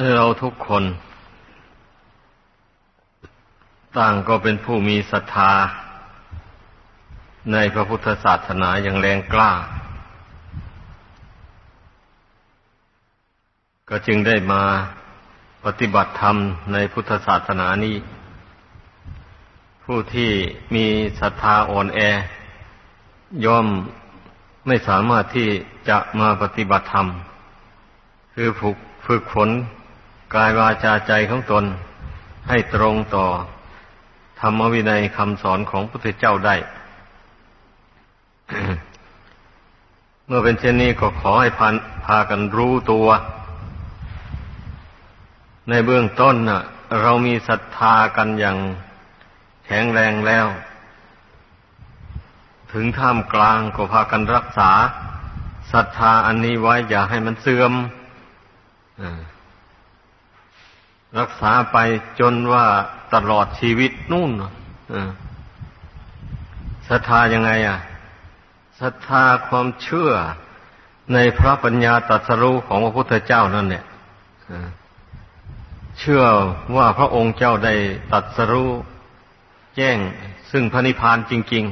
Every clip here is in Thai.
เราทุกคน ต่างก็เป็นผู้มีศรัทธา ในพระพุทธศาสนาอย่างแรงกล้า ก็จึงได้มาปฏิบัติธรรมในพุทธศาสนานี้ ผู้ที่มีศรัทธาอ่อนแอ ย่อมไม่สามารถที่จะมาปฏิบัติธรรม คือฝึกฝึกฝน กายวาจาใจของตนให้ตรงต่อธรรมวินัยคำสอนของพระพุทธเจ้าได้ เมื่อเป็นเช่นนี้ก็ขอให้พาพากันรู้ตัว ในเบื้องต้นนะเรามีศรัทธากันอย่างแข็งแรงแล้ว ถึงท่ามกลางก็พากันรักษาศรัทธาอันนี้ไว้อย่าให้มันเสื่อม รักษาไปจนว่าตลอดชีวิตนู่นศรัทธายังไง อะศรัทธาความเชื่อในพระปัญญาตรัสรู้ของพระพุทธเจ้านั่นเนี่ยเชื่อว่าพระองค์เจ้าได้ตรัสรู้แจ้งซึ่งพระนิพพานจริง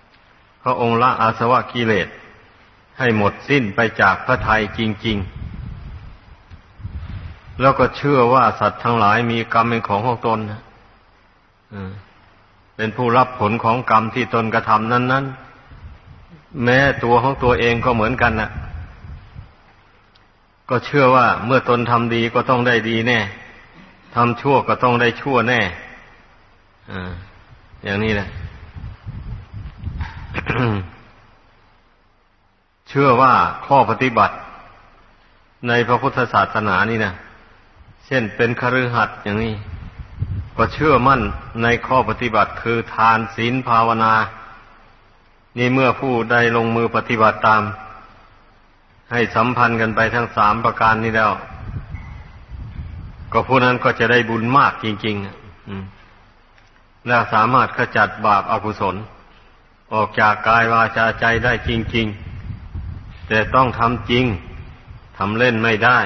ๆ พระองค์ละอาสวะกิเลสให้หมดสิ้นไปจากพระทัยจริง ๆ แล้วก็เชื่อว่าสัตว์ทั้งหลายมีกรรมเป็นของของตนเป็นผู้รับผลของกรรมที่ตนกระทำนั้นๆแม้ตัวของตัวเองก็เหมือนกันนะ่ะ ก็เชื่อว่าเมื่อตนทำดีก็ต้องได้ดีแน่ทำชั่วก็ต้องได้ชั่วแน่ออย่างนี้แหละเชื่อว่าข้อปฏิบัติในพระพุทธศาสนานี่นะ เช่นเป็นคฤหัสถ์อย่างนี้ ก็เชื่อมั่นในข้อปฏิบัติคือทานศีลภาวนา นี่เมื่อผู้ใดลงมือปฏิบัติตาม ให้สัมพันธ์กันไปทั้งสามประการนี้แล้ว ก็ผู้นั้นก็จะได้บุญมากจริง ๆ และสามารถขจัดบาปอากุศล ออกจากกายวาจาใจได้จริง ๆ แต่ต้องทำจริงทำเล่นไม่ได้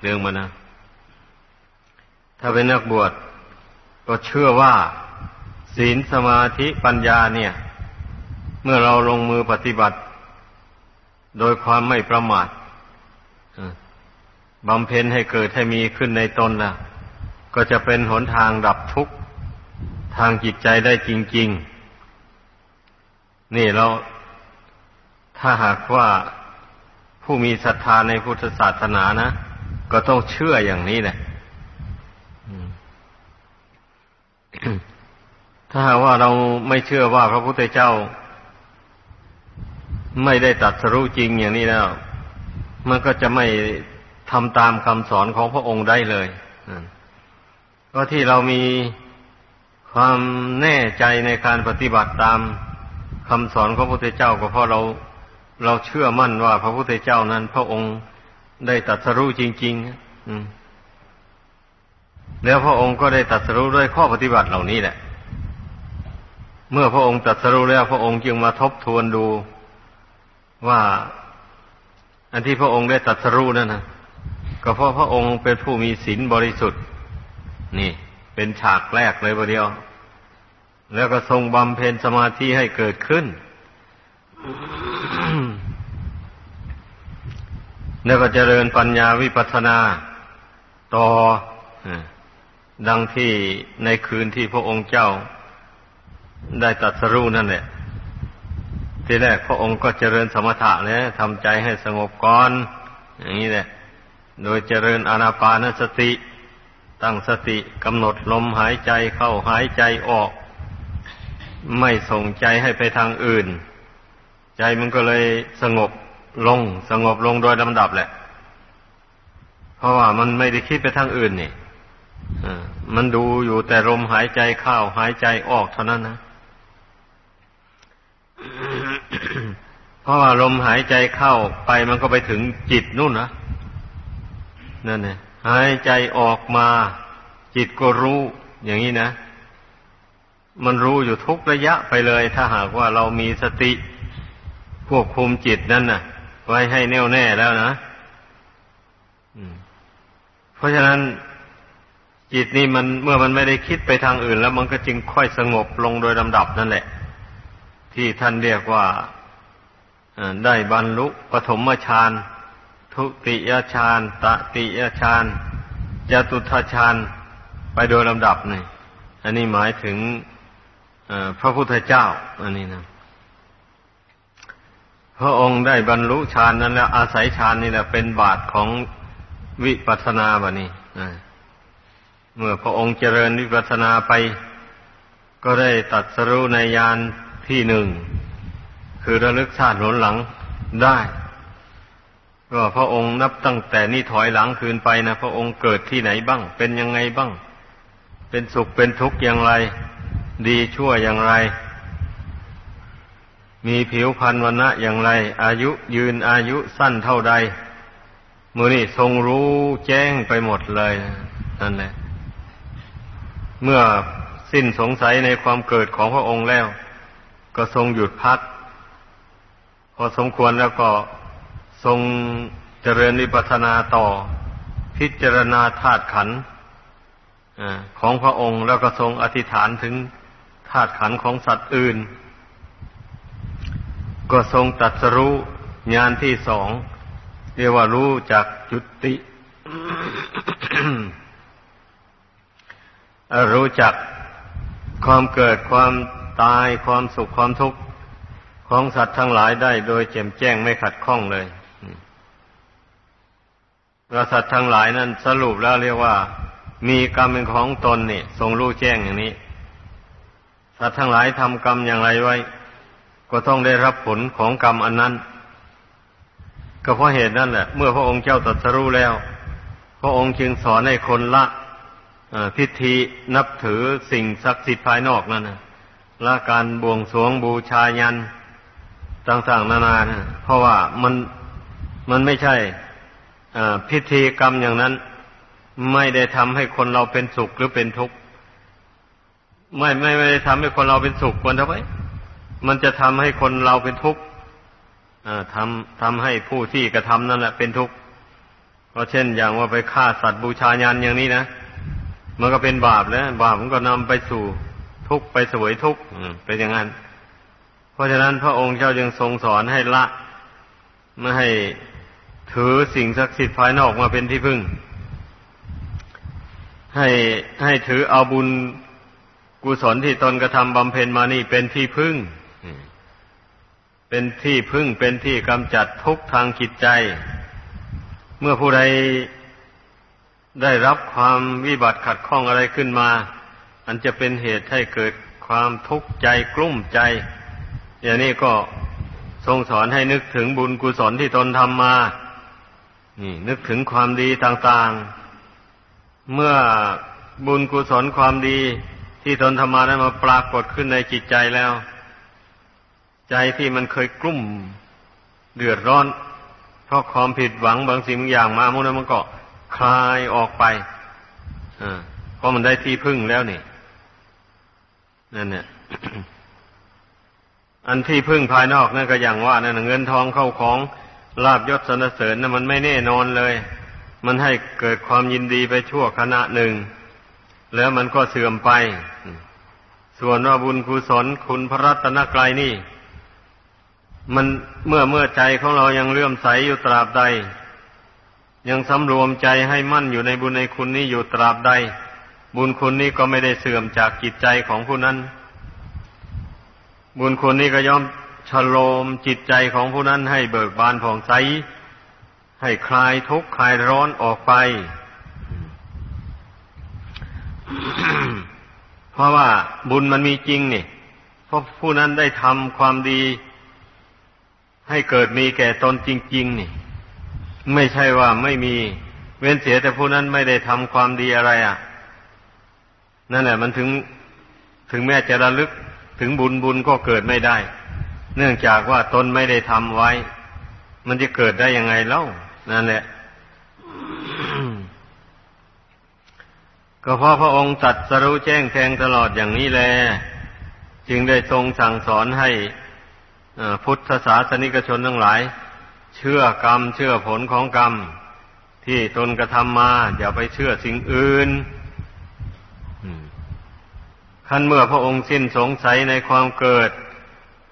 เรื่องมันนะ ถ้าเป็นนักบวชก็เชื่อว่า ศีลสมาธิปัญญาเนี่ย เมื่อเราลงมือปฏิบัติ โดยความไม่ประมาทบำเพ็ญให้เกิดให้มีขึ้นในตนนะก็จะเป็นหนทางดับทุกข์ ทางจิตใจได้จริง ๆ นี่เราถ้าหากว่าผู้มีศรัทธาในพุทธศาสนานะ ก็ต้องเชื่ออย่างนี้แหละ ถ้าว่าเราไม่เชื่อว่าพระพุทธเจ้า ไม่ได้ตัดสรู้จริงอย่างนี้แล้ว มันก็จะไม่ทำตามคำสอนของพระองค์ได้เลยก็ที่เรามีความแน่ใจในการปฏิบัติตามคำสอนของพระพุทธเจ้าก็เพราะเราเราเชื่อมั่นว่าพระพุทธเจ้านั้น พระองค์ได้ตัดสรู้จริงๆอืม แล้วพระองค์ก็ได้ตัดสรู้ด้วยข้อปฏิบัติเหล่านี้แหละ เมื่อพระองค์ตัดสรู้แล้วพระองค์จึงมาทบทวนดูว่า อันที่พระองค์ได้ตัดสรู้นั่นนะก็เพราะพระองค์เป็นผู้มีศีลบริสุทธิ์ นี่ เป็นฉากแรกเลยประเดียว แล้วก็ทรงบำเพ็ญสมาธิให้เกิดขึ้นแล้วก็เจริญปัญญาวิปัสสนา ต่อ ดังที่ในคืนที่พระองค์เจ้าได้ตัดสรู้นั่นแหละ ทีแรกพระองค์ก็เจริญสมถะเนี่ยทำใจให้สงบก่อน อย่างนี้แหละ โดยเจริญอานาปานสติ ตั้งสติกำหนดลมหายใจเข้าหายใจออก ไม่ส่งใจให้ไปทางอื่น ใจมันก็เลยสงบลง สงบลงโดยลำดับแหละ เพราะว่ามันไม่ได้คิดไปทางอื่นนี่ มันดูอยู่แต่ลมหายใจเข้าหายใจออกเท่านั้นนะ เพราะว่าลมหายใจเข้าไปมันก็ไปถึงจิตนู่นนะนั่นเองหายใจออกมา จิตก็รู้ อย่างนี้นะ มันรู้อยู่ทุกระยะไปเลย ถ้าหากว่าเรามีสติควบคุมจิตนั่นนะ่ะ ไว้ให้แน่วแน่แล้วนะเพราะฉะนั้น จิตนี่มันเมื่อมันไม่ได้คิดไปทางอื่น แล้วมันก็จึงค่อยสงบลงโดยลำดับนั่นแหละ ที่ท่านเรียกว่าได้บรรลุปฐมฌานทุติยฌานตติยฌานจตุทฌานไปโดยลำดับนี่อันนี้หมายถึงพระพุทธเจ้า อันนี้นะพระองค์ได้บรรลุฌานนั้นแล้วอาศัยฌานนี่แหละเป็นบาทของวิปัสสนาบะนี้ เมื่อพระองค์เจริญวิปัสสนาไป ก็ได้ตัดสรู้ในยานที่หนึ่ง คือระลึกชาติหนหลังได้ ก็พระองค์นับตั้งแต่นี้ถอยหลังคืนไปนะพระองค์เกิดที่ไหนบ้าง เป็นยังไงบ้าง เป็นสุขเป็นทุกข์อย่างไร ดีชั่วอย่างไร มีผิวพรรณวันณะอย่างไร อายุยืนอายุสั้นเท่าใดมือนี่ทรงรู้แจ้งไปหมดเลยนั่นแหละ เมื่อสิ้นสงสัยในความเกิดของพระองค์แล้ว ก็ทรงหยุดพัก พอสมควรแล้วก็ทรงเจริญวิปัสนาต่อ พิจารณาธาตุขันธ์ของพระองค์แล้วก็ทรงอธิษฐานถึงธาตุขันธ์ของสัตว์อื่น ก็ทรงตัดสรู้ญาณที่สอง เรียกว่ารู้จักจุติ รู้จักความเกิดความตายความสุขความทุกข์ของสัตว์ทั้งหลายได้โดยแจ่มแจ้งไม่ขัดข้องเลยว่าสัตว์ทั้งหลายนั้นสรุปแล้วเรียกว่า มีกรรมเป็นของตนนี่ทรงรู้แจ้งอย่างนี้ สัตว์ทั้งหลายทำกรรมอย่างไรไว้ ก็ต้องได้รับผลของกรรมอันนั้น ก็เพราะเหตุนั่นแหละ เมื่อพระองค์เจ้าตรัสรู้แล้ว พระองค์จึงสอนให้คนละ พิธีนับถือสิ่งศักดิ์สิทธิ์ภายนอกนั่นนะละการบวงสรวงบูชายันต่างๆนานานะเพราะว่ามันมันไม่ใช่พิธีกรรมอย่างนั้น ไม่ได้ทำให้คนเราเป็นสุขหรือเป็นทุกข์ไม่ไม่ไม่ได้ทำให้คนเราเป็นสุขควรทำไมมันจะทำให้คนเราเป็นทุกข์ทำทำให้ผู้ที่กระทำนั่นแหละเป็นทุกข์ก็เช่นอย่างว่าไปฆ่าสัตว์บูชายันอย่างนี้นะ มันก็เป็นบาปแล้ว บาปมันก็นำไปสู่ทุกข์ไปสวยทุกข์เป็นอย่างนั้น เพราะฉะนั้นพระองค์เจ้าจึงทรงสอนให้ละไม่ให้ถือสิ่งศักดิ์สิทธิ์ภายนอกมาเป็นที่พึ่ง ให้ให้ถือเอาบุญกุศลที่ตนกระทำบำเพ็ญมานี่เป็นที่พึ่ง เป็นที่พึ่งเป็นที่กำจัดทุกทางจิตใจ เมื่อผู้ใด ได้รับความวิบัติขัดข้องอะไรขึ้นมา อันจะเป็นเหตุให้เกิดความทุกข์ใจกลุ้มใจ อย่างนี้ก็ทรงสอนให้นึกถึงบุญกุศลที่ตนทำมา นี่ นึกถึงความดีต่างๆ เมื่อบุญกุศลความดีที่ตนทำมาได้มาปรากฏขึ้นในจิตใจแล้ว ใจที่มันเคยกลุ้มเดือดร้อน เพราะความผิดหวังบางสิ่งบางอย่างมามุนั้นมันก็ คลายออกไปเพราะมันได้ที่พึ่งแล้วนี่นั่นเนี่ยอันที่พึ่งภายนอกนั่นก็อย่างว่านั่นเงินทองเข้าของลาบยศสนเสริญนั่นมันไม่แน่นอนเลย มันให้เกิดความยินดีไปชั่วขณะหนึ่ง แล้วมันก็เสื่อมไป ส่วนว่าบุญกุศลคุณพระรัตนกรายนี่ มันเมื่อเมื่อใจของเรายังเลื่อมใสอยู่ตราบใด ยังสำรวมใจให้มั่นอยู่ในบุญในคุณนี้อยู่ตราบใด บุญคุณนี้ก็ไม่ได้เสื่อมจากจิตใจของผู้นั้น บุญคุณนี้ก็ย่อมชโลมจิตใจของผู้นั้นให้เบิกบานผ่องใส ให้คลายทุกข์คลายร้อนออกไป เพราะว่าบุญมันมีจริงนี่เพราะผู้นั้นได้ทำความดี ให้เกิดมีแก่ตนจริง ๆ นี่ ไม่ใช่ว่าไม่มี เว้นเสียแต่ผู้นั้นไม่ได้ทำความดีอะไรอะ นั่นแหละ มันถึงถึงแม้จะระลึกถึงบุญบุญก็เกิดไม่ได้ เนื่องจากว่าตนไม่ได้ทำไว้ มันจะเกิดได้ยังไงเล่า นั่นแหละ ก็เพราะพระองค์ตัดสรู้แจ้งแทงตลอดอย่างนี้แล จึงได้ทรงสั่งสอนให้พุทธศาสนิกชนทั้งหลาย เชื่อกรรม เชื่อผลของกรรม ที่ตนกระทำมา อย่าไปเชื่อสิ่งอื่นขั้นเมื่อพระองค์สิ้นสงสัยในความเกิด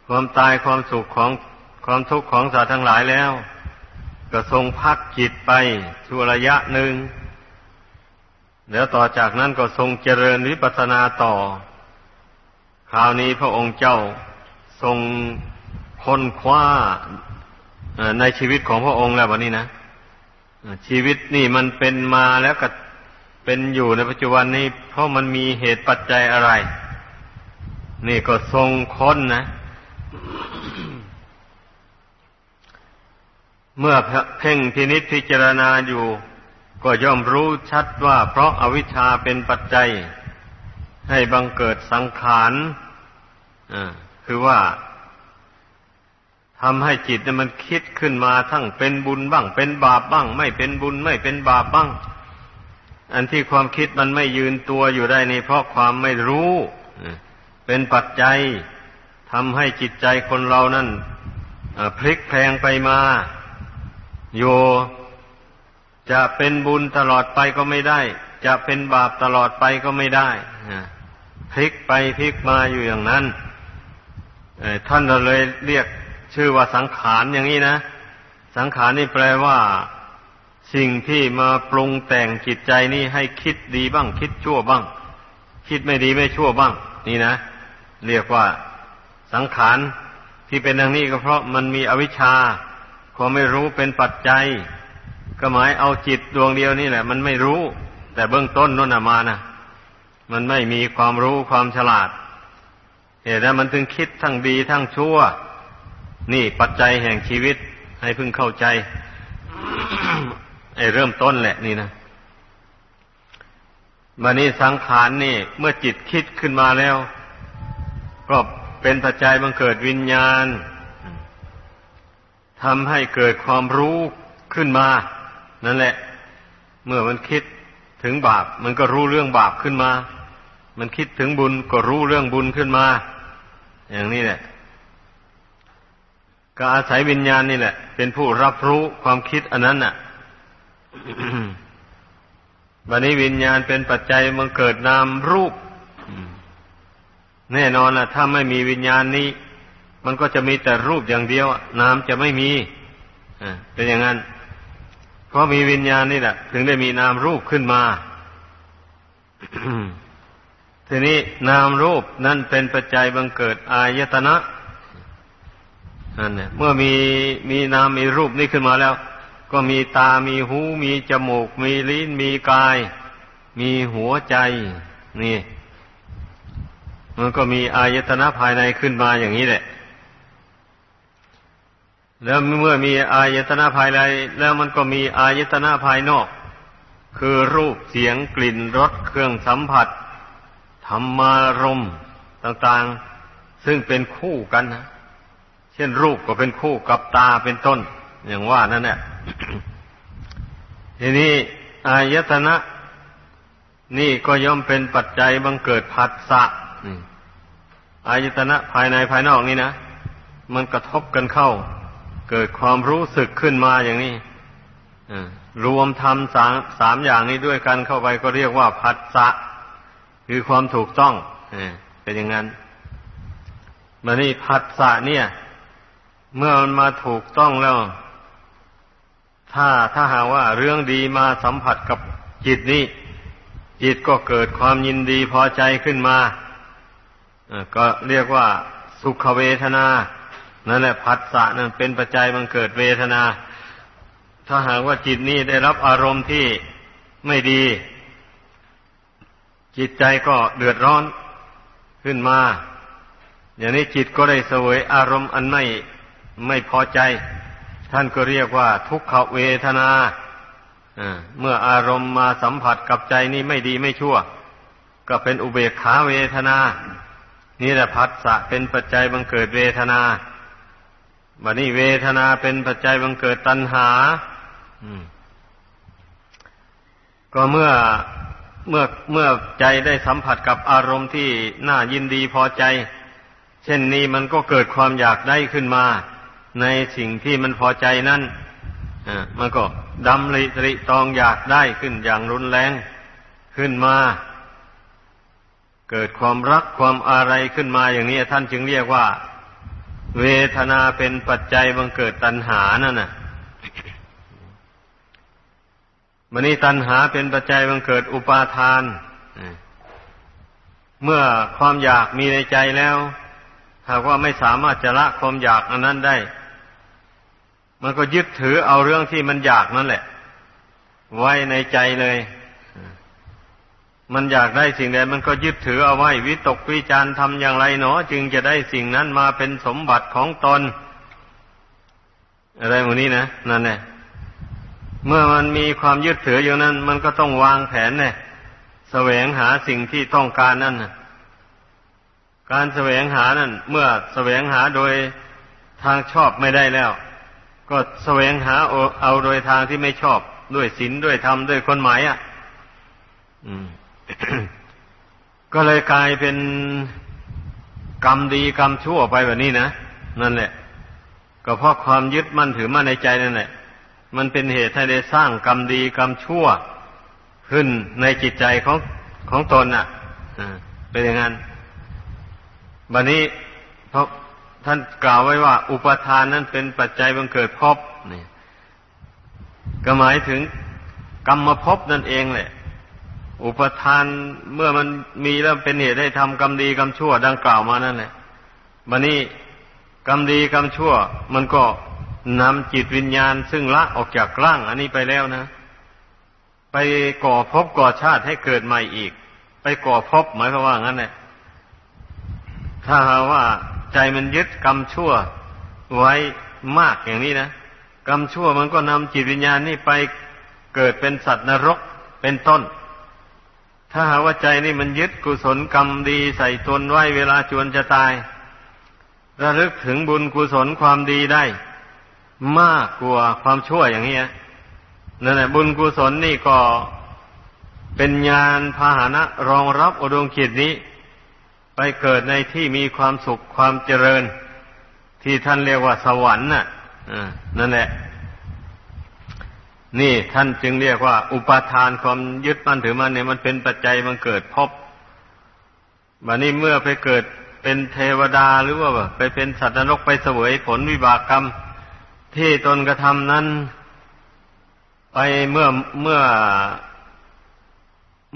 ความตายความสุขของความทุกข์ของสัตว์ทั้งหลายแล้ว ก็ทรงพักจิตไปชั่วระยะหนึ่งแล้วต่อจากนั้นก็ทรงเจริญวิปัสสนาต่อ คราวนี้พระองค์เจ้าทรงค้นคว้า ในชีวิตของพระองค์แล้ววันนี้นะชีวิตนี่มันเป็นมาแล้วก็เป็นอยู่ในปัจจุบันนี้ เพราะมันมีเหตุปัจจัยอะไร นี่ก็ทรงค้นนะ เมื่อเพ่งพินิษพิจารณาอยู่ ก็ย่อมรู้ชัดว่า เพราะอาวิชชาเป็นปัจจัย ให้บังเกิดสังขารคือว่า ทำให้จิตเนี่ยมันคิดขึ้นมาทั้งเป็นบุญบ้าง เป็นบาปบ้าง ไม่เป็นบุญไม่เป็นบาปบ้าง อันที่ความคิดมันไม่ยืนตัวอยู่ได้นี่เพราะความไม่รู้เป็นปัจจัยทำให้จิตใจคนเรานั่นพลิกแพลงไปมา โย จะเป็นบุญตลอดไปก็ไม่ได้ จะเป็นบาปตลอดไปก็ไม่ได้พลิกไปพลิกมาอยู่อย่างนั้นท่านเลยเรียก ชื่อว่าสังขารอย่างนี้นะ สังขารนี่แปลว่า สิ่งที่มาปรุงแต่งจิตใจนี่ให้คิดดีบ้าง คิดชั่วบ้าง คิดไม่ดีไม่ชั่วบ้าง นี่นะ เรียกว่าสังขารที่เป็นอย่างนี้ก็เพราะมันมีอวิชชาความไม่รู้เป็นปัจจัย ก็หมายเอาจิตดวงเดียวนี่แหละ มันไม่รู้ แต่เบื้องต้นนั่นมานะมันไม่มีความรู้ความฉลาดเหตุนั้นมันถึงคิดทั้งดีทั้งชั่ว นี่ปัจจัยแห่งชีวิตให้พึงเข้าใจ ไอ้เริ่มต้นแหละนี่นะมานี้สังขารนี่ เมื่อจิตคิดขึ้นมาแล้ว ก็เป็นปัจจัยบังเกิดวิญญาณทำให้เกิดความรู้ขึ้นมา นั่นแหละ เมื่อมันคิดถึงบาป มันก็รู้เรื่องบาปขึ้นมา มันคิดถึงบุญก็รู้เรื่องบุญขึ้นมา อย่างนี้แหละ ก็อาศัยวิญญาณนี่แหละ เป็นผู้รับรู้ความคิดอันนั้นน่ะบันนี้วิญญาณเป็นปัจจัยมันเกิดนามรูป แน่นอนล่ะ ถ้าไม่มีวิญญาณนี้ มันก็จะมีแต่รูปอย่างเดียวนามจะไม่มีเป็นอย่างนั้น เพราะมีวิญญาณนี่แหละ ถึงได้มีนามรูปขึ้นมาทีนี้นามรูปนั่นเป็นปัจจัยบังเกิดอายตนะ นั่นเนี่ยเมื่อมีมีนามมีรูปนี้ขึ้นมาแล้ว ก็มีตา มีหู มีจมูก มีลิ้น มีกาย มีหัวใจ นี่ มันก็มีอายตนะภายในขึ้นมาอย่างนี้แหละ แล้วเมื่อมีอายตนะภายใน แล้วมันก็มีอายตนะภายนอก คือรูปเสียงกลิ่นรสเครื่องสัมผัสธรรมารมต่าง ๆ ซึ่งเป็นคู่กันนะ เช่นรูปก็เป็นคู่กับตาเป็นต้น อย่างว่านั่นแหละทีนี้อายตนะ นี่ก็ย่อมเป็นปัจจัยบังเกิดผัสสะอายตนะภายในภายนอกนี่นะ มันกระทบกันเข้า เกิดความรู้สึกขึ้นมาอย่างนี้รวมทำสามสามอย่างนี้ด้วยกันเข้าไปก็เรียกว่าผัสสะ คือความถูกต้องเป็นอย่างนั้นมานี่ผัสสะเนี่ย เมื่อมันมาถูกต้องแล้ว ถ้าถ้าหาว่าเรื่องดีมาสัมผัสกับจิตนี้จิตก็เกิดความยินดีพอใจขึ้นมาก็เรียกว่าสุขเวทนา นั่นแหละผัสสะนั่นเป็นปัจจัยมันเกิดเวทนา ถ้าหากว่าจิตนี้ได้รับอารมณ์ที่ไม่ดี จิตใจก็เดือดร้อนขึ้นมา อย่างนี้จิตก็ได้เสวยอารมณ์อันไม่ ไม่พอใจ ท่านก็เรียกว่า ทุกขเวทนาเมื่ออารมณ์มาสัมผัสกับใจนี่ไม่ดีไม่ชั่ว ก็เป็นอุเบกขาเวทนา นี่แหละพัสสะเป็นปัจจัยบังเกิดเวทนาบัดนี้เวทนาเป็นปัจจัยบังเกิดตัณหาก็เมื่อเมื่อเมื่อใจได้สัมผัสกับอารมณ์ที่น่ายินดีพอใจ เช่นนี้มันก็เกิดความอยากได้ขึ้นมา ในสิ่งที่มันพอใจนั้นมันก็ดำริตริตองอยากได้ขึ้นอย่างรุนแรงขึ้นมา เกิดความรักความอะไรขึ้นมาอย่างนี้ท่านจึงเรียกว่า เวทนาเป็นปัจจัยบังเกิดตัณหานั่นน่ะมันนี้ตัณหาเป็นปัจจัยบังเกิดอุปาทาน เมื่อความอยากมีในใจแล้ว หากว่าไม่สามารถจะละความอยากอันนั้นได้ มันก็ยึดถือเอาเรื่องที่มันอยากนั่นแหละ ไว้ในใจเลย มันอยากได้สิ่งใดมันก็ยึดถือเอาไว้ วิตกวิจารทำอย่างไรเนาะจึงจะได้สิ่งนั้นมาเป็นสมบัติของตน อะไรหมดนี้นะนั่นแหละเมื่อมันมีความยึดถืออยู่นั้น มันก็ต้องวางแผนเนี่ยแสวงหาสิ่งที่ต้องการนั่นการแสวงหานั่น เมื่อแสวงหาโดยทางชอบไม่ได้แล้ว ก็แสวงหาเอาโดยทางที่ไม่ชอบ ด้วยศีลด้วยธรรมด้วยคนหมายอะก็เลยกลายเป็นกรรมดีกรรมชั่วไปแบบนี้นะนั่นแหละ ก็เพราะความยึดมั่นถือมั่นในใจนั่นแหละ มันเป็นเหตุให้ได้สร้างกรรมดีกรรมชั่ว ขึ้นในจิตใจของของตนอะเป็นอย่างนั้นบัดนี้เพราะ ท่านกล่าวไว้ว่า อุปทานนั้นเป็นปัจจัยบังเกิดภพนี่ก็หมายถึงกรรมภพนั่นเองแหละ อุปทานเมื่อมันมีแล้วเป็นเหตุให้ทำกรรมดีกรรมชั่ว ดังกล่าวมานั่นแหละบัดนี้กรรมดีกรรมชั่ว มันก็นำจิตวิญญาณ ซึ่งละออกจากร่าง อันนี้ไปแล้วนะ ไปก่อภพก่อชาติให้เกิดใหม่อีก ไปก่อภพหมายความว่างั้นแหละถ้าหาว่า ใจมันยึดกรรมชั่วไว้มากอย่างนี้นะกรรมชั่วมันก็นำจิตวิญญาณนี่ไปเกิดเป็นสัตว์นรกเป็นต้น ถ้าหาว่าใจนี่มันยึดกุศลกรรมดีใส่ตนไว้เวลาจวนจะตาย ระลึกถึงบุญกุศลความดีได้ มากกว่าความชั่วอย่างนี้นั่นแหละบุญกุศลนี่ก็เป็นญาณพาหนะรองรับอดวงจิตนี้ ไปเกิดในที่มีความสุขความเจริญ ที่ท่านเรียกว่าสวรรค์น่ะนั่นแหละ นี่ท่านจึงเรียกว่า อุปาทานความยึดมั่นถือมั่นเนี่ยมันเป็นปัจจัยมันเกิดพบบัดนี้เมื่อไปเกิดเป็นเทวดาหรือว่าไปเป็นสัตว์นรกไปเสวยผลวิบากกรรม ที่ตนกระทำนั้น ไปเมื่อเมื่อ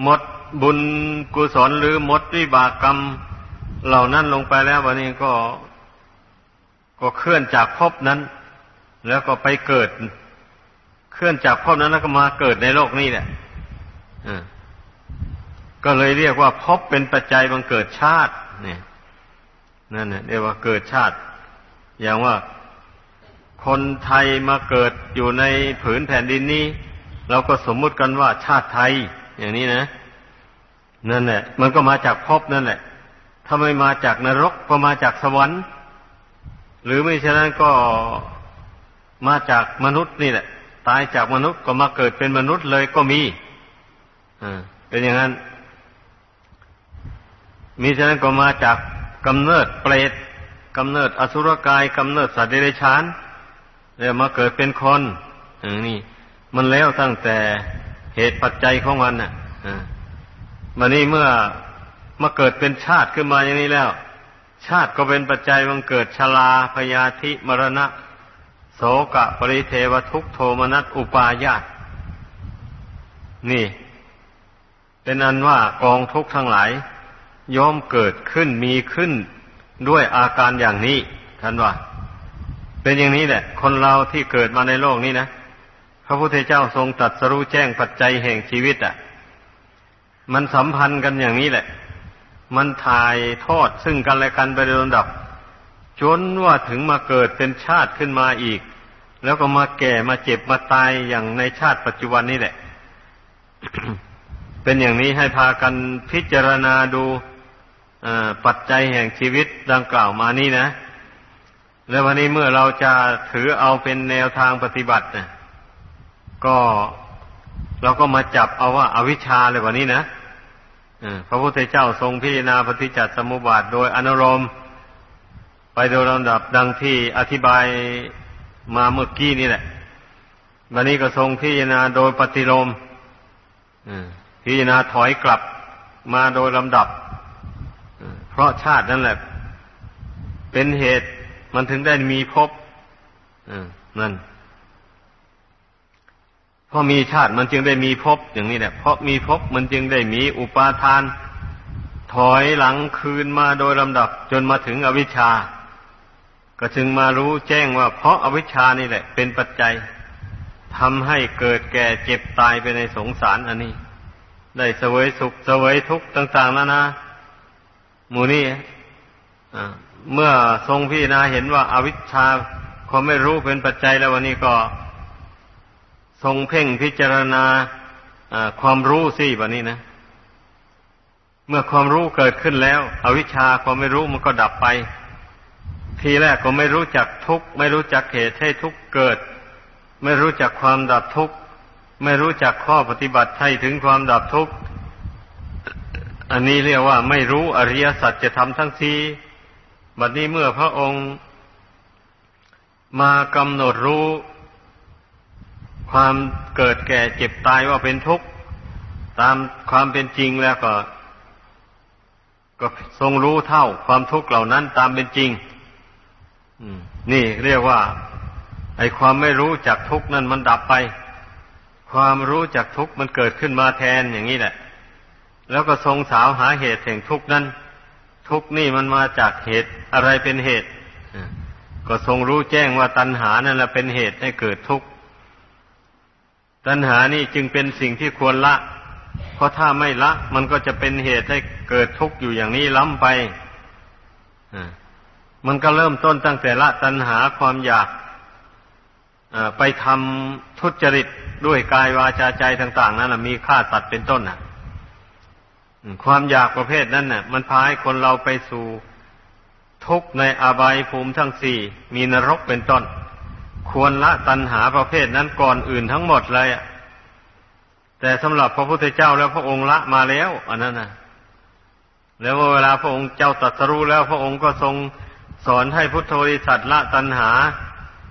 หมด บุญกุศลหรือมดวิบากกรรม เหล่านั้นลงไปแล้ววันนี้ก็ก็เคลื่อนจากภพนั้น แล้วก็ไปเกิด เคลื่อนจากภพนั้นแล้วก็มาเกิดในโลกนี้แหละก็เลยเรียกว่าภพเป็นปัจจัยบังเกิดชาติ เนี่ยนั่นเนี่ยเรียกว่าเกิดชาติ อย่างว่าคนไทยมาเกิดอยู่ในผืนแผ่นดินนี้ เราก็สมมุติกันว่าชาติไทย อย่างนี้นะ นั่นแหละ มันก็มาจากภพนั่นแหละ ถ้าไม่มาจากนรกก็มาจากสวรรค์ หรือไม่ฉะนั้นก็มาจากมนุษย์นี่แหละ ตายจากมนุษย์ก็มาเกิดเป็นมนุษย์เลยก็มีอ่าเป็นอย่างนั้น มีฉะนั้นก็มาจากกำเนิดเปรตกำเนิดอสุรกายกำเนิดสัตว์เดรัจฉานแล้วมาเกิดเป็นคนอย่างนี้มันแล้วตั้งแต่เหตุปัจจัยของมันน่ะ มันนี่เมื่อมาเกิดเป็นชาติขึ้นมาอย่างนี้แล้ว ชาติก็เป็นปัจจัยมันเกิดชลาพยาธิมรณะ โสกะปริเทวทุกโทมนัสอุปาญาตนี่ เป็นอันว่ากองทุกข์ทั้งหลายย่อมเกิดขึ้นมีขึ้นด้วยอาการอย่างนี้ท่านว่า เป็นอย่างนี้แหละ คนเราที่เกิดมาในโลกนี้นะพระพุทธเจ้าทรงตรัสรู้แจ้งปัจจัยแห่งชีวิตอะ่ะ มันสัมพันธ์กันอย่างนี้แหละ มันถ่ายทอดซึ่งกันและกันไปโดยลำดับ จนว่าถึงมาเกิดเป็นชาติขึ้นมาอีก แล้วก็มาแก่มาเจ็บมาตายอย่างในชาติปัจจุบันนี้แหละ เป็นอย่างนี้ให้พากันพิจารณาดูปัจจัยแห่งชีวิตดังกล่าวมานี่นะ แล้ววันนี้เมื่อเราจะถือเอาเป็นแนวทางปฏิบัตินี่ยก็เราก็มาจับเอาว่าอาวิชชาเลยวันนี้นะ พระพุทธเจ้าทรงพิจารณาปฏิจจสมุปบาทโดยอนุโลมไปโดยลำดับดังที่อธิบายมาเมื่อกี้นี่แหละ วันนี้ก็ทรงพิจารณาโดยปฏิโลมพิจารณาถอยกลับมาโดยลำดับ เพราะชาตินั่นแหละ เป็นเหตุมันถึงได้มีภพนั่น ราะมีชาติมันจึงได้มีภพอย่างนี้แหละเพราะมีภพมันจึงได้มีอุปาทาน ถอยหลังคืนมาโดยลำดับจนมาถึงอวิชชา ก็จึงมารู้แจ้งว่าเพราะอวิชชานี่แหละ เป็นปัจจัยทำให้เกิดแก่เจ็บตายไปในสงสารอันนี้ ได้เสวยสุขเสวยทุกข์ต่างๆแล้วนะหมูนี่เมื่อทรงพี่นาเห็นว่าอาวิชชาความไม่รู้เป็นปัจจัยแล้ววันนี้ก็ ทรงเพ่งพิจารณาความรู้สิวันนี้นะ เมื่อความรู้เกิดขึ้นแล้ว อวิชชาความไม่รู้มันก็ดับไป ทีแรกก็ไม่รู้จักทุกข์ไม่รู้จักเหตุให้ทุกข์เกิด ไม่รู้จักความดับทุกข์ไม่รู้จักข้อปฏิบัติให้ถึงความดับทุกข์อันนี้เรียกว่าไม่รู้อริยสัจจะทำทั้งสี่บัดนี้เมื่อพระองค์ มากำหนดรู้ ความเกิดแก่เจ็บตายว่าเป็นทุกข์ ตามความเป็นจริงแล้วก็ ก็ทรงรู้เท่าความทุกข์เหล่านั้นตามเป็นจริงนี่เรียกว่า ไอความไม่รู้จักทุกข์นั้นมันดับไป ความรู้จักทุกข์มันเกิดขึ้นมาแทนอย่างนี้แหละ แล้วก็ทรงสาวหาเหตุแห่งทุกข์นั้น ทุกข์นี่มันมาจากเหตุอะไรเป็นเหตุก็ทรงรู้แจ้งว่าตัณหานั่นแหละเป็นเหตุให้เกิดทุกข์ ตัณหานี่จึงเป็นสิ่งที่ควรละ เพราะถ้าไม่ละ มันก็จะเป็นเหตุให้เกิดทุกข์อยู่อย่างนี้ล้ำไปมันก็เริ่มต้นตั้งแต่ละตัณหาความอยากไปทำทุจริตด้วยกายวาจาใจต่าง ๆ นั่นมีฆ่าสัตว์เป็นต้นน่ะ ความอยากประเภทนั้นน่ะ มันพาให้คนเราไปสู่ทุกข์ในอบายภูมิทั้งสี่ มีนรกเป็นต้น ควรละตัณหาประเภทนั้นก่อนอื่นทั้งหมดเลยแต่สำหรับพระพุทธเจ้าแล้วพระองค์ละมาแล้ว อันนั้นนะแล้วเวลาพระองค์เจ้าตรัสรู้แล้วพระองค์ก็ทรงสอนให้พุทธบริษัทละตัณหา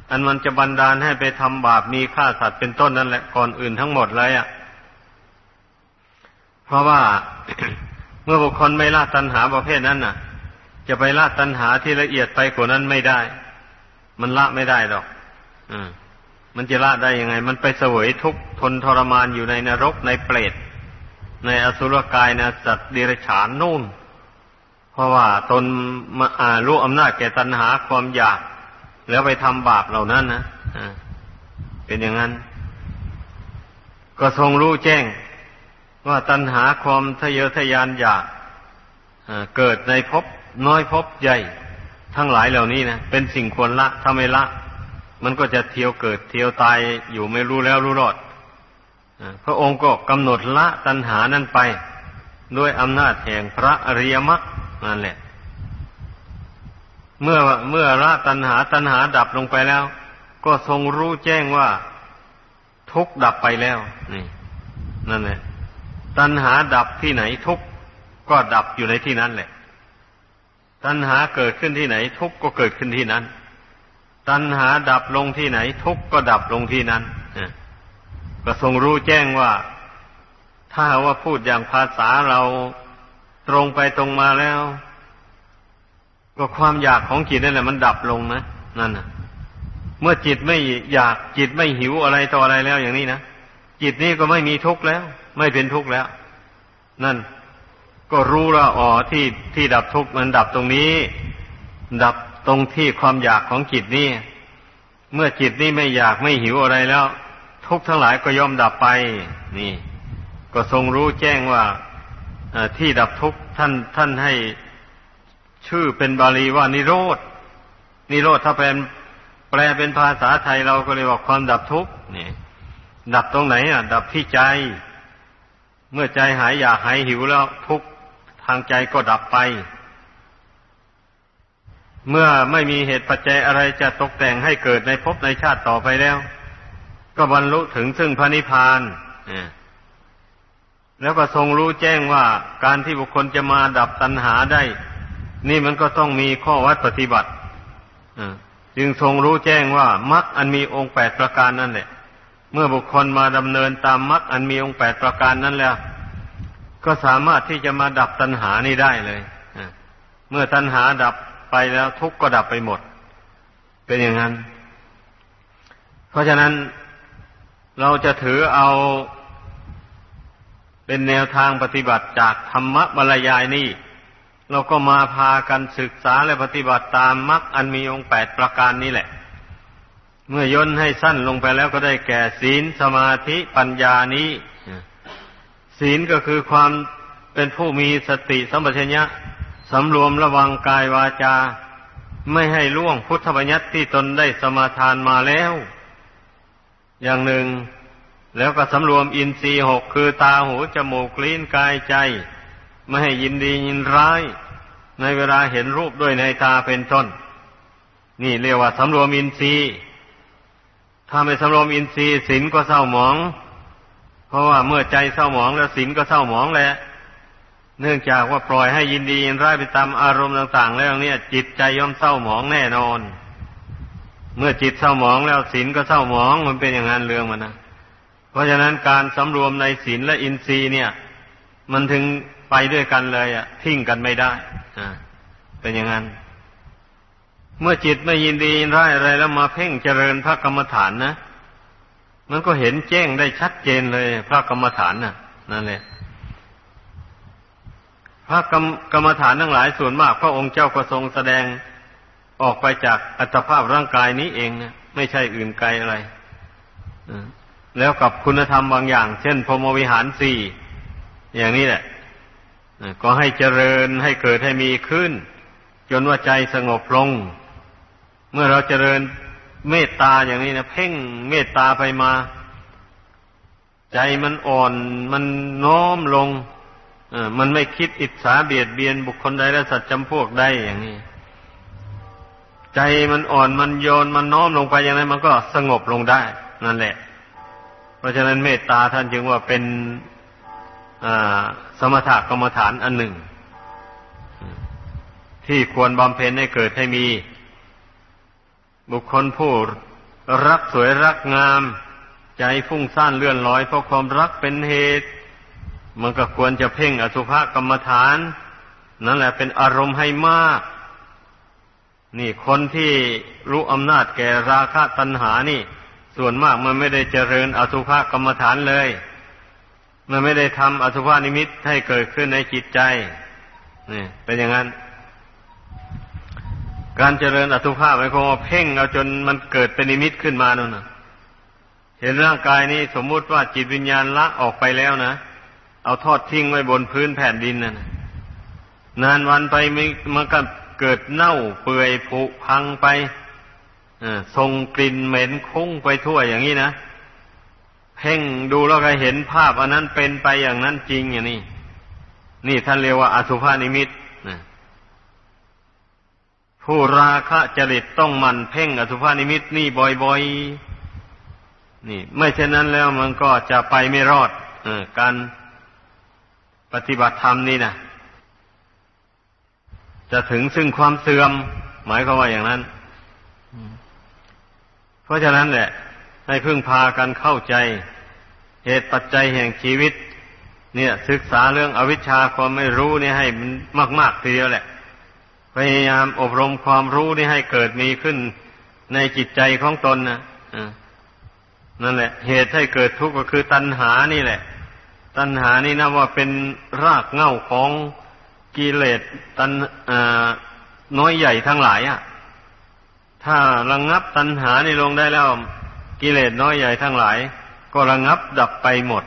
อันมันจะบันดาลให้ไปทำบาปมีฆ่าสัตว์เป็นต้นนั่นแหละก่อนอื่นทั้งหมดเลยอะ เพราะว่าเมื่อบุคคลไม่ละตัณหาประเภทนั้นน่ะ จะไปละตัณหาที่ละเอียดไปกว่านั้นไม่ได้ มันละไม่ได้หรอก มันจะละได้ยังไง มันไปเสวยทุกทนทรมานอยู่ในนรกในเปรตในอสุรกายในสัตว์ดิรฉานนู่น เพราะว่าตนมาอารู้อำนาจแก่ตัณหาความอยาก แล้วไปทำบาปเหล่านั้นนะเป็นอย่างนั้น ก็ทรงรู้แจ้ง ว่าตัณหาความทะเยอทะยานอยากเกิดในภพน้อยภพใหญ่ ทั้งหลายเหล่านี้นะเป็นสิ่งควรละถ้าไม่ละ มันก็จะเที่ยวเกิดเที่ยวตายอยู่ไม่รู้แล้วรู้รอดพระองค์ก็กำหนดละตัณหานั้นไป ด้วยอำนาจแห่งพระอริยมรรคนั่นแหละ เมื่อเมื่อละตัณหาตัณหาดับลงไปแล้ว ก็ทรงรู้แจ้งว่าทุกดับไปแล้ว นี่ นั่นแหละ ตัณหาดับที่ไหนทุกก็ดับอยู่ในที่นั้นแหละ ตัณหาเกิดขึ้นที่ไหน ทุกก็เกิดขึ้นที่นั้น ตัณหาดับลงที่ไหน ทุกข์ก็ดับลงที่นั้นก็ทรงรู้แจ้งว่า ถ้าว่าพูดอย่างภาษาเราตรงไปตรงมาแล้ว ก็ความอยากของจิตนั่นแหละมันดับลงนะนั่นนะเมื่อจิตไม่อยากจิตไม่หิวอะไรต่ออะไรแล้วอย่างนี้นะจิตนี้ก็ไม่มีทุกข์แล้ว ไม่เป็นทุกข์แล้ว นั่น ก็รู้ล้วอ๋อที่ที่ดับทุกข์มันดับตรงนี้ ดับ ตรงที่ความอยากของจิตนี่เมื่อจิตนี่ไม่อยากไม่หิวอะไรแล้ว ทุกทั้งหลายก็ย่อมดับไป นี่ ก็ทรงรู้แจ้งว่าที่ดับทุกท่านท่านให้ชื่อเป็นบาลีว่านิโรธนิโรธถ้าเป็นแปลเป็นภาษาไทยเราก็เรียว่าความดับทุกข์นี่ดับตรงไหนอะ ดับที่ใจ เมื่อใจหายอยากหายหิวแล้วทุกทางใจก็ดับไป เมื่อไม่มีเหตุปัจจัยอะไรจะตกแต่งให้เกิดในภพในชาติต่อไปแล้ว ก็บรรลุถึงซึ่งพระนิพพานแล้วก็ทรงรู้แจ้งว่าการที่บุคคลจะมาดับตัณหาได้ นี่มันก็ต้องมีข้อวัดปฏิบัติจึงทรงรู้แจ้งว่ามรรคอันมีองค์แปดประการนั่นแหละ เมื่อบุคคลมาดำเนินตามมรรคอันมีองค์แปดประการนั้นแล้ว ก็สามารถที่จะมาดับตัณหานี้ได้เลยเมื่อตัณหาดับ ไปแล้วทุกข์ก็ดับไปหมด เป็นอย่างนั้น เพราะฉะนั้นเราจะถือเอาเป็นแนวทางปฏิบัติจากธรรมบรรยายนี่ เราก็มาพากันศึกษาและปฏิบัติตามมรรคอันมีองค์แปดประการนี้แหละ เมื่อย่นให้สั้นลงไปแล้วก็ได้แก่ศีลสมาธิปัญญานี้ ศีลก็คือความเป็นผู้มีสติสัมปชัญญะ สำรวมระวังกายวาจา ไม่ให้ล่วงพุทธบัญญัติที่ตนได้สมาทานมาแล้ว อย่างหนึ่ง แล้วก็สำรวมอินทรีย์หกคือตาหูจมูกลิ้นกายใจ ไม่ให้ยินดียินร้าย ในเวลาเห็นรูปด้วยในตาเป็นต้น นี่เรียกว่าสำรวมอินทรีย์ ถ้าไม่สำรวมอินทรีย์ศีลก็เศร้าหมอง เพราะว่าเมื่อใจเศร้าหมองแล้วศีลก็เศร้าหมองแหละ เนื่องจากว่าปล่อยให้ยินดียินร้ายไปตามอารมณ์ต่าง ๆ แล้วเนี่ย จิตใจย่อมเศร้าหมองแน่นอน เมื่อจิตเศร้าหมองแล้วศีลก็เศร้าหมองมันเป็นอย่างนั้นเรื่องมันนะเพราะฉะนั้นการสำรวมในศีลและอินทรีย์เนี่ย มันถึงไปด้วยกันเลยอะทิ้งกันไม่ได้อ่าเป็นอย่างนั้น เมื่อจิตไม่ยินดียินร้ายอะไรแล้วมาเพ่งเจริญพระกรรมฐานนะมันก็เห็นแจ้งได้ชัดเจนเลย พระกรรมฐานน่ะ นั่นแหละ พระกรรมกรมฐานทั้งหลายส่วนมาก พระองค์เจ้าก็ทรงแสดงออกไปจากอัตภาพร่างกายนี้เองนะไม่ใช่อื่นไกลอะไรแล้วกับคุณธรรมบางอย่าง เช่นพรมวิหารสี่อย่างนี้แหละก็ให้เจริญให้เกิดให้มีขึ้น จนว่าใจสงบลง เมื่อเราเจริญเมตตาอย่างนี้นะเพ่งเมตตาไปมา ใจมันอ่อนมันน้อมลง มันไม่คิดอิจฉาเบียดเบียนบุคคลใดและสัตว์จำพวกใดอย่างนี้ ใจมันอ่อนมันโยนมันน้อมลงไปอย่างนั้นมันก็สงบลงได้ นั่นแหละ เพราะฉะนั้นเมตตาท่านจึงว่าเป็นสมถกรรมฐานอันหนึ่ง ที่ควรบำเพ็ญให้เกิดให้มี บุคคลผู้รักสวยรักงาม ใจฟุ้งซ่านเลื่อนลอยเพราะความรักเป็นเหตุ มันก็ควรจะเพ่งอสุภกรรมฐาน นั่นแหละเป็นอารมณ์ให้มาก นี่คนที่รู้อำนาจแก่ราคะตัณหานี่ ส่วนมากมันไม่ได้เจริญอสุภกรรมฐานเลย มันไม่ได้ทำอสุภานิมิตให้เกิดขึ้นในจิตใจนี่เป็นอย่างนั้น การเจริญอสุภาหมายความว่าเพ่งเอาจนมันเกิดเป็นนิมิตขึ้นมานั่นนะเห็นร่างกายนี้สมมุติว่าจิตวิญญาณละออกไปแล้วนะ เอาทอดทิ้งไว้บนพื้นแผ่นดินนั่นนานวันไปมันก็เกิดเน่าเปื่อยผุพังไปส่งกลิ่นเหม็นคุ้งไปทั่วอย่างนี้นะเพ่งดูแล้วก็เห็นภาพ อันนั้นเป็นไปอย่างนั้นจริงอย่างนี้นี่ท่านเรียกว่าอสุภานิมิตนะผู้ราคะจริตต้องมันเพ่งอสุภานิมิตนี่บ่อยๆนี่ ไม่เช่นนั้นแล้วมันก็จะไปไม่รอดอการ ปฏิบัติธรรมนี่นะจะถึงซึ่งความเสื่อม หมายความว่าอย่างนั้น เพราะฉะนั้นแหละ ให้พึ่งพากันเข้าใจ เหตุปัจจัยแห่งชีวิต เนี่ย ศึกษาเรื่องอวิชชาความไม่รู้นี่ให้มันมากๆทีเดียวแหละ พยายามอบรมความรู้นี่ให้เกิดมีขึ้นในจิตใจของตนนะนั่นแหละ เหตุให้เกิดทุกข์ก็คือตัณหานี่แหละ ตัณหานี่นะว่าเป็นรากเหง้าของกิเลสตันน้อยใหญ่ทั้งหลายอะ ถ้าระงงับตัณหานี่ลงได้แล้ว กิเลสน้อยใหญ่ทั้งหลาย ก็ระงงับดับไปหมด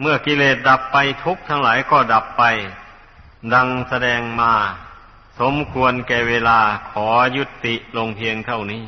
เมื่อกิเลสดับไปทุกทั้งหลายก็ดับไป ดังแสดงมา สมควรแก่เวลาขอยุติลงเพียงเท่านี้